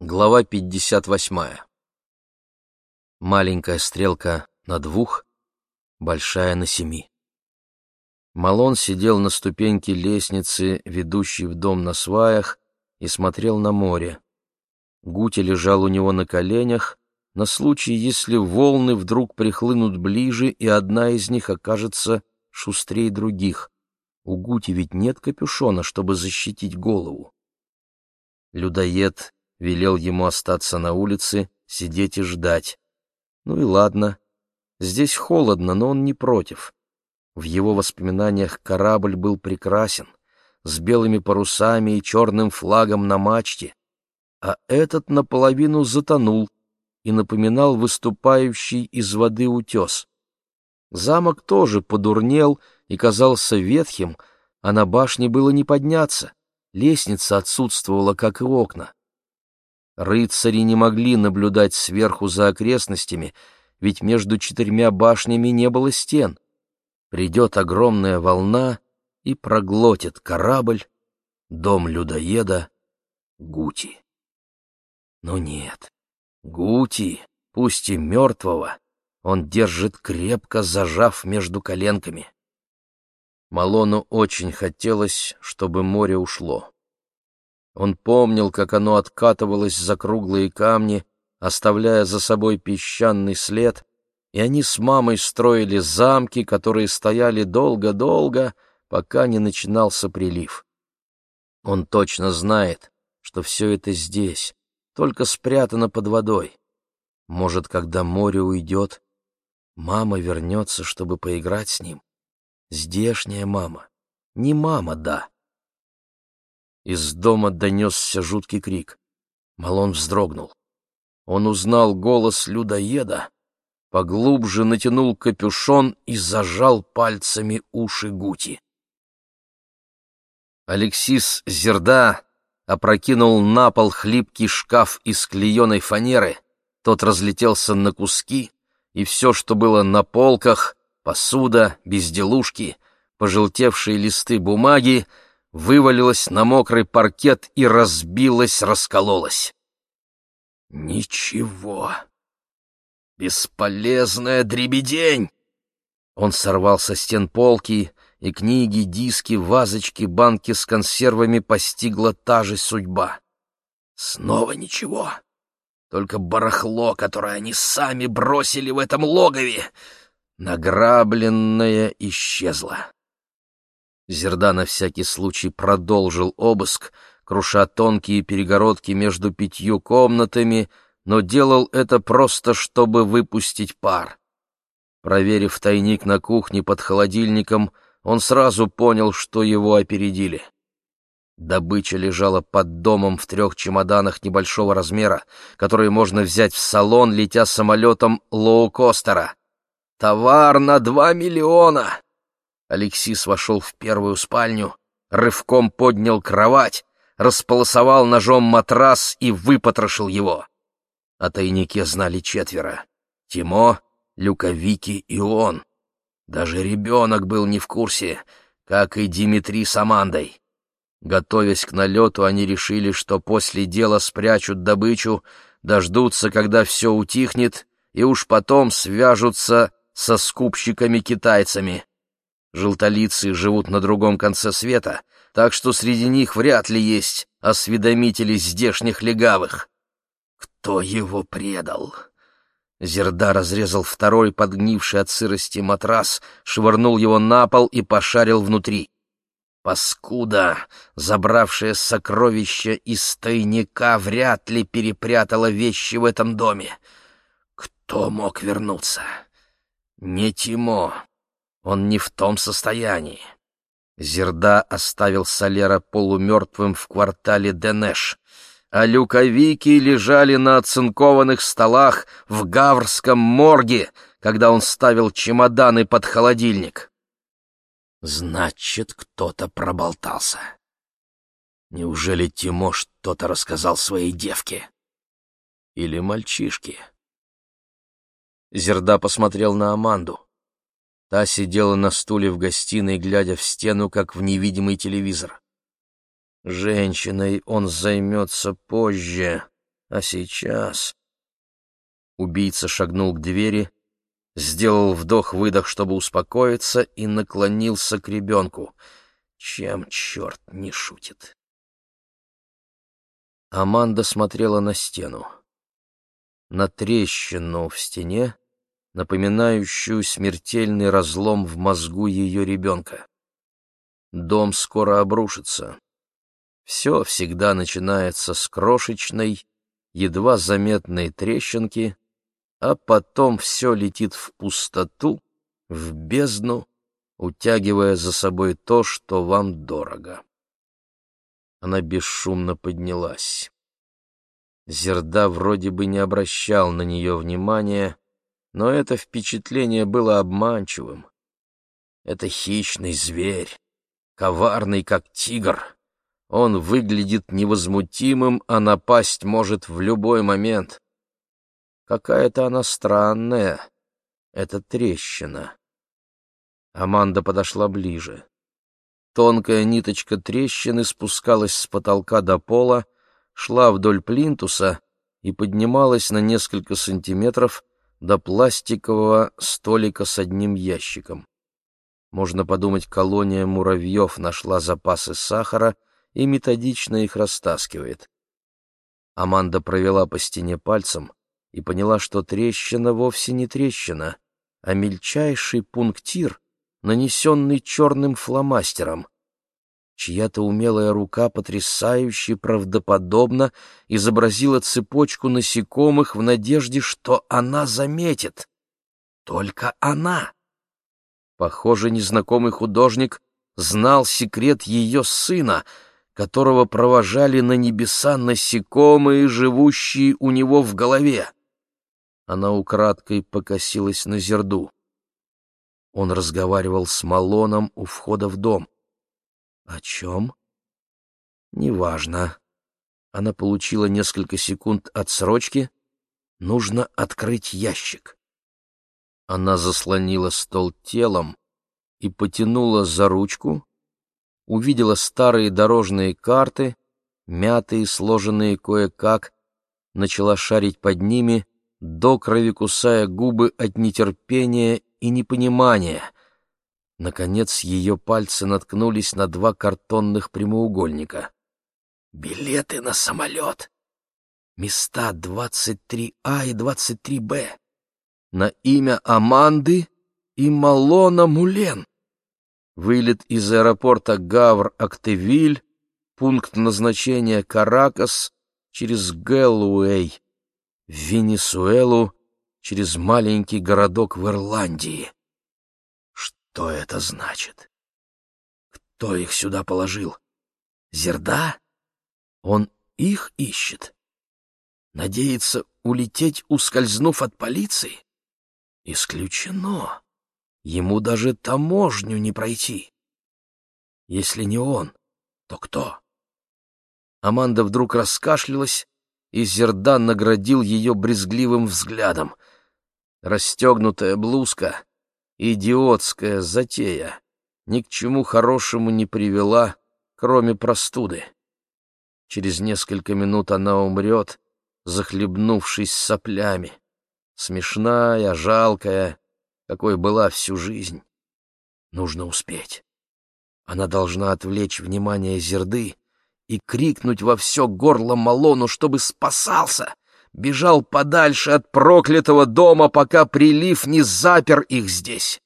Глава 58. Маленькая стрелка на двух, большая на семи. Малон сидел на ступеньке лестницы, ведущей в дом на сваях, и смотрел на море. Гути лежал у него на коленях, на случай, если волны вдруг прихлынут ближе, и одна из них окажется шустрее других. У Гути ведь нет капюшона, чтобы защитить голову. Людоед велел ему остаться на улице, сидеть и ждать. Ну и ладно. Здесь холодно, но он не против. В его воспоминаниях корабль был прекрасен, с белыми парусами и черным флагом на мачте, а этот наполовину затонул и напоминал выступающий из воды утес. Замок тоже подурнел и казался ветхим, а на башне было не подняться, лестница отсутствовала, как и окна. Рыцари не могли наблюдать сверху за окрестностями, ведь между четырьмя башнями не было стен. Придет огромная волна и проглотит корабль, дом людоеда, Гути. Но нет, Гути, пусть и мертвого, он держит крепко, зажав между коленками. Малону очень хотелось, чтобы море ушло. Он помнил, как оно откатывалось за круглые камни, оставляя за собой песчаный след, и они с мамой строили замки, которые стояли долго-долго, пока не начинался прилив. Он точно знает, что все это здесь, только спрятано под водой. Может, когда море уйдет, мама вернется, чтобы поиграть с ним. Здешняя мама. Не мама, да, из дома донесся жуткий крик. Малон вздрогнул. Он узнал голос людоеда, поглубже натянул капюшон и зажал пальцами уши Гути. Алексис Зерда опрокинул на пол хлипкий шкаф из клееной фанеры, тот разлетелся на куски, и все, что было на полках, посуда, безделушки, пожелтевшие листы бумаги, вывалилась на мокрый паркет и разбилась, раскололась. Ничего. Бесполезная дребедень! Он сорвал со стен полки, и книги, диски, вазочки, банки с консервами постигла та же судьба. Снова ничего. Только барахло, которое они сами бросили в этом логове. Награбленное исчезло. Зерда на всякий случай продолжил обыск, круша тонкие перегородки между пятью комнатами, но делал это просто, чтобы выпустить пар. Проверив тайник на кухне под холодильником, он сразу понял, что его опередили. Добыча лежала под домом в трех чемоданах небольшого размера, которые можно взять в салон, летя самолетом лоукостера. Товар на два миллиона! Алексис вошел в первую спальню, рывком поднял кровать, располосовал ножом матрас и выпотрошил его. О тайнике знали четверо — Тимо, Люковики и он. Даже ребенок был не в курсе, как и Димитрий с Амандой. Готовясь к налету, они решили, что после дела спрячут добычу, дождутся, когда все утихнет, и уж потом свяжутся со скупщиками-китайцами. Желтолицы живут на другом конце света, так что среди них вряд ли есть осведомители здешних легавых. Кто его предал? Зерда разрезал второй подгнивший от сырости матрас, швырнул его на пол и пошарил внутри. Паскуда, забравшая сокровища из тайника, вряд ли перепрятала вещи в этом доме. Кто мог вернуться? Не Тимо. Он не в том состоянии. Зерда оставил Солера полумертвым в квартале Денеш, а люковики лежали на оцинкованных столах в Гаврском морге, когда он ставил чемоданы под холодильник. Значит, кто-то проболтался. Неужели Тимо что-то рассказал своей девке? Или мальчишке? Зерда посмотрел на Аманду. Та сидела на стуле в гостиной, глядя в стену, как в невидимый телевизор. Женщиной он займется позже. А сейчас... Убийца шагнул к двери, сделал вдох-выдох, чтобы успокоиться, и наклонился к ребенку. Чем черт не шутит? Аманда смотрела на стену. На трещину в стене, напоминающую смертельный разлом в мозгу ее ребенка. Дом скоро обрушится. Все всегда начинается с крошечной, едва заметной трещинки, а потом все летит в пустоту, в бездну, утягивая за собой то, что вам дорого. Она бесшумно поднялась. Зерда вроде бы не обращал на нее внимания, но это впечатление было обманчивым. Это хищный зверь, коварный, как тигр. Он выглядит невозмутимым, а напасть может в любой момент. Какая-то она странная, эта трещина. Аманда подошла ближе. Тонкая ниточка трещины спускалась с потолка до пола, шла вдоль плинтуса и поднималась на несколько сантиметров до пластикового столика с одним ящиком. Можно подумать, колония муравьев нашла запасы сахара и методично их растаскивает. Аманда провела по стене пальцем и поняла, что трещина вовсе не трещина, а мельчайший пунктир, нанесенный черным фломастером. Чья-то умелая рука потрясающе правдоподобно изобразила цепочку насекомых в надежде, что она заметит. Только она. Похоже, незнакомый художник знал секрет ее сына, которого провожали на небеса насекомые, живущие у него в голове. Она украдкой покосилась на зерду. Он разговаривал с Малоном у входа в дом. О чем? Неважно. Она получила несколько секунд отсрочки. Нужно открыть ящик. Она заслонила стол телом и потянула за ручку, увидела старые дорожные карты, мятые, сложенные кое-как, начала шарить под ними, до крови кусая губы от нетерпения и непонимания. Наконец ее пальцы наткнулись на два картонных прямоугольника. «Билеты на самолет! Места 23А и 23Б! На имя Аманды и Малона Мулен!» Вылет из аэропорта Гавр-Актевиль, пункт назначения Каракас через Гэллоуэй, в Венесуэлу через маленький городок в Ирландии. Что это значит? Кто их сюда положил? Зерда? Он их ищет? Надеется улететь, ускользнув от полиции? Исключено. Ему даже таможню не пройти. Если не он, то кто? Аманда вдруг раскашлялась, и Зердан наградил ее брезгливым взглядом. Расстегнутая блузка Идиотская затея. Ни к чему хорошему не привела, кроме простуды. Через несколько минут она умрет, захлебнувшись соплями. Смешная, жалкая, какой была всю жизнь. Нужно успеть. Она должна отвлечь внимание Зерды и крикнуть во все горло Малону, чтобы спасался, бежал подальше от проклятого дома, пока прилив не запер их здесь.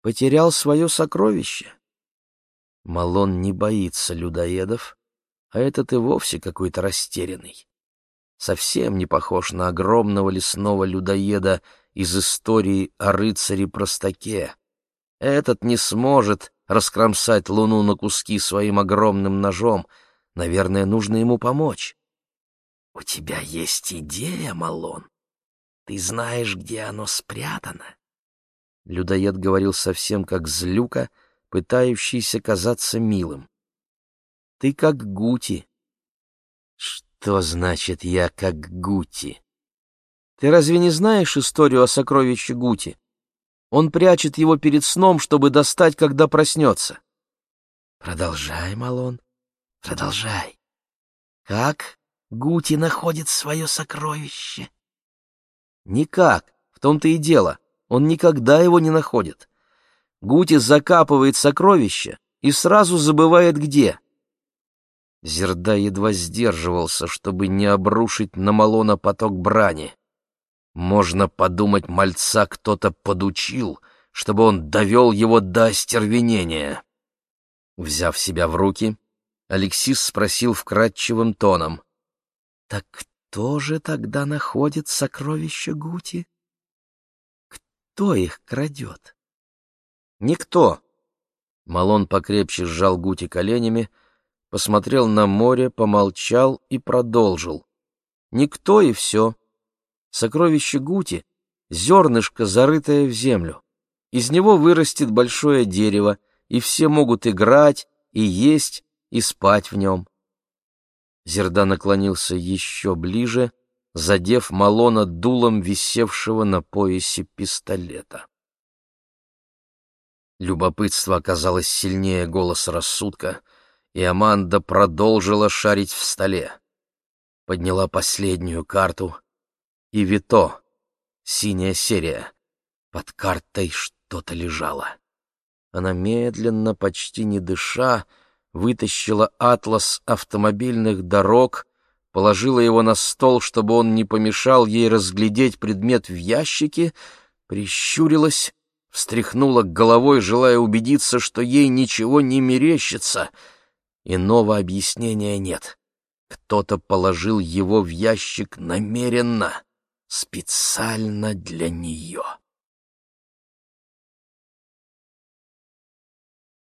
Потерял свое сокровище. Малон не боится людоедов, а этот и вовсе какой-то растерянный. Совсем не похож на огромного лесного людоеда из истории о рыцаре-простаке. Этот не сможет раскромсать луну на куски своим огромным ножом. Наверное, нужно ему помочь. «У тебя есть идея, Малон? Ты знаешь, где оно спрятано?» Людоед говорил совсем как злюка, пытающийся казаться милым. «Ты как Гути». «Что значит я как Гути?» «Ты разве не знаешь историю о сокровище Гути? Он прячет его перед сном, чтобы достать, когда проснется». «Продолжай, Малон, продолжай. Как Гути находит свое сокровище. Никак, в том-то и дело, он никогда его не находит. Гути закапывает сокровище и сразу забывает где. Зерда едва сдерживался, чтобы не обрушить на Малона поток брани. Можно подумать, мальца кто-то подучил, чтобы он довел его до остервенения. Взяв себя в руки, Алексис спросил вкрадчивым тоном. — Так кто же тогда находит сокровища Гути? Кто их крадет? — Никто. Малон покрепче сжал Гути коленями, — посмотрел на море, помолчал и продолжил. Никто и все. Сокровище Гути — зернышко, зарытое в землю. Из него вырастет большое дерево, и все могут играть, и есть, и спать в нем. Зерда наклонился еще ближе, задев Малона дулом висевшего на поясе пистолета. Любопытство оказалось сильнее голоса рассудка — и Аманда продолжила шарить в столе. Подняла последнюю карту, и Вито, синяя серия. Под картой что-то лежало. Она медленно, почти не дыша, вытащила атлас автомобильных дорог, положила его на стол, чтобы он не помешал ей разглядеть предмет в ящике, прищурилась, встряхнула головой, желая убедиться, что ей ничего не мерещится — Иного объяснения нет. Кто-то положил его в ящик намеренно, специально для нее.